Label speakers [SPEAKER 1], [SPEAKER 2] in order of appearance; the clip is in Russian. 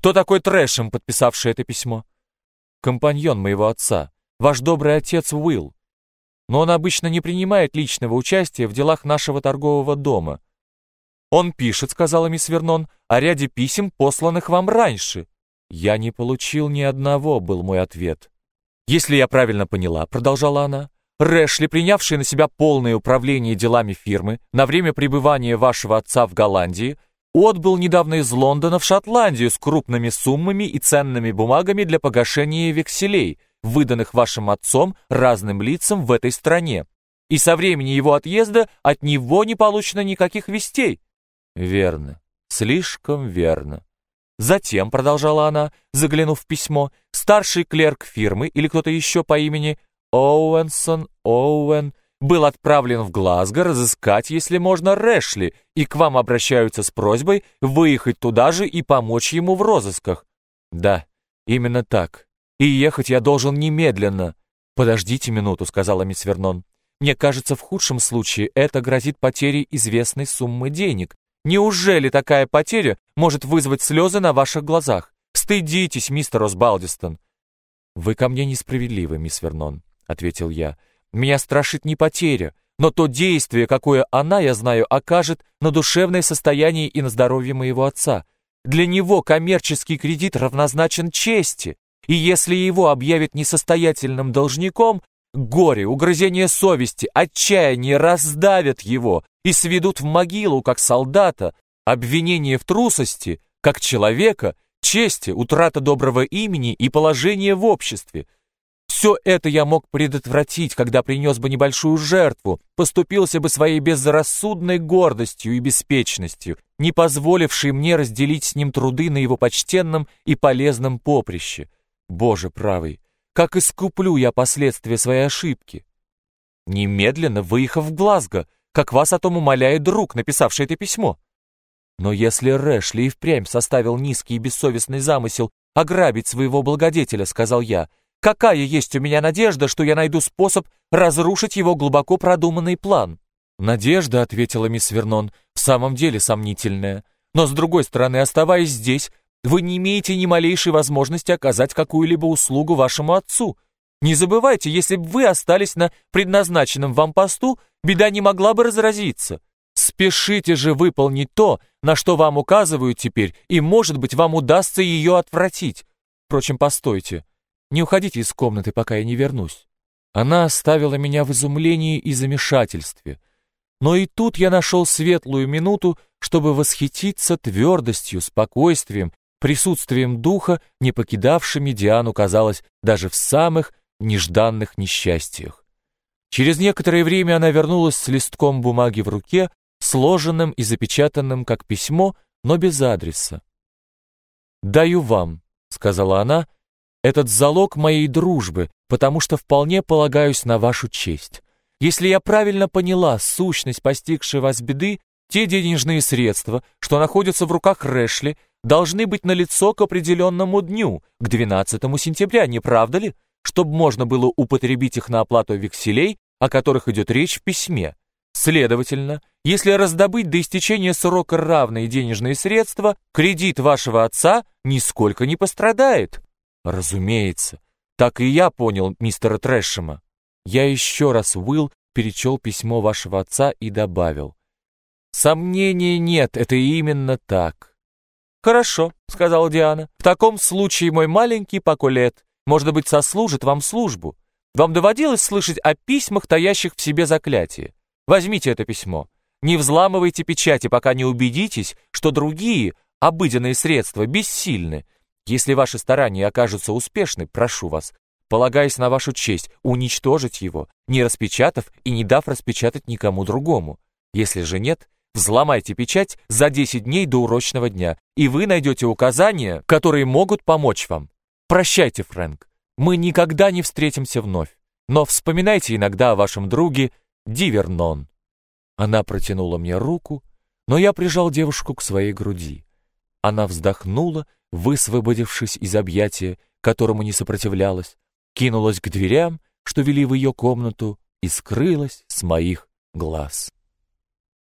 [SPEAKER 1] Кто такой Трэшем, подписавший это письмо? Компаньон моего отца, ваш добрый отец Уилл. Но он обычно не принимает личного участия в делах нашего торгового дома. Он пишет, сказала мисс Вернон, о ряде писем, посланных вам раньше. Я не получил ни одного, был мой ответ. Если я правильно поняла, продолжала она, Рэшли, принявший на себя полное управление делами фирмы на время пребывания вашего отца в Голландии, отбыл недавно из Лондона в Шотландию с крупными суммами и ценными бумагами для погашения векселей, выданных вашим отцом разным лицам в этой стране. И со времени его отъезда от него не получено никаких вестей. Верно, слишком верно. Затем, продолжала она, заглянув в письмо, старший клерк фирмы или кто-то еще по имени Оуэнсон Оуэн был отправлен в Глазго разыскать, если можно, Рэшли, и к вам обращаются с просьбой выехать туда же и помочь ему в розысках. Да, именно так. И ехать я должен немедленно. Подождите минуту, сказала мисс Вернон. Мне кажется, в худшем случае это грозит потерей известной суммы денег. Неужели такая потеря может вызвать слезы на ваших глазах? Стыдитесь, мистер Осбалдистон. Вы ко мне несправедливы, мисс Вернон ответил я. «Меня страшит не потеря, но то действие, какое она, я знаю, окажет на душевное состояние и на здоровье моего отца. Для него коммерческий кредит равнозначен чести, и если его объявят несостоятельным должником, горе, угрызение совести, отчаяние раздавят его и сведут в могилу, как солдата, обвинение в трусости, как человека, чести, утрата доброго имени и положения в обществе — все это я мог предотвратить, когда принес бы небольшую жертву, поступился бы своей безрассудной гордостью и беспечностью, не позволившей мне разделить с ним труды на его почтенном и полезном поприще. Боже правый, как искуплю я последствия своей ошибки? Немедленно выехав в Глазго, как вас о том умоляет друг, написавший это письмо. Но если Рэшли и впрямь составил низкий и бессовестный замысел ограбить своего благодетеля, сказал я, — Какая есть у меня надежда, что я найду способ разрушить его глубоко продуманный план? Надежда, ответила мисс Вернон, в самом деле сомнительная. Но с другой стороны, оставаясь здесь, вы не имеете ни малейшей возможности оказать какую-либо услугу вашему отцу. Не забывайте, если бы вы остались на предназначенном вам посту, беда не могла бы разразиться. Спешите же выполнить то, на что вам указывают теперь, и, может быть, вам удастся ее отвратить. Впрочем, постойте. Не уходите из комнаты, пока я не вернусь. Она оставила меня в изумлении и замешательстве. Но и тут я нашел светлую минуту, чтобы восхититься твердостью, спокойствием, присутствием духа, не покидавшими Диану, казалось, даже в самых нежданных несчастьях. Через некоторое время она вернулась с листком бумаги в руке, сложенным и запечатанным как письмо, но без адреса. «Даю вам», — сказала она, — этот залог моей дружбы, потому что вполне полагаюсь на вашу честь. Если я правильно поняла сущность постигшей вас беды, те денежные средства, что находятся в руках Рэшли, должны быть налицо к определенному дню, к 12 сентября, не правда ли? Чтобы можно было употребить их на оплату векселей, о которых идет речь в письме. Следовательно, если раздобыть до истечения срока равные денежные средства, кредит вашего отца нисколько не пострадает. Разумеется. Так и я понял мистера Трэшема. Я еще раз, Уилл, перечел письмо вашего отца и добавил. Сомнений нет, это именно так. Хорошо, сказала Диана. В таком случае мой маленький Пакулет, может быть, сослужит вам службу. Вам доводилось слышать о письмах, таящих в себе заклятие? Возьмите это письмо. Не взламывайте печати, пока не убедитесь, что другие, обыденные средства, бессильны, если ваши старания окажутся успешны, прошу вас, полагаясь на вашу честь, уничтожить его, не распечатав и не дав распечатать никому другому. Если же нет, взломайте печать за 10 дней до урочного дня, и вы найдете указания, которые могут помочь вам. Прощайте, Фрэнк, мы никогда не встретимся вновь, но вспоминайте иногда о вашем друге Дивернон. Она протянула мне руку, но я прижал девушку к своей груди. Она вздохнула, высвободившись из объятия, которому не сопротивлялась, кинулась к дверям, что вели в ее комнату, и скрылась с моих глаз.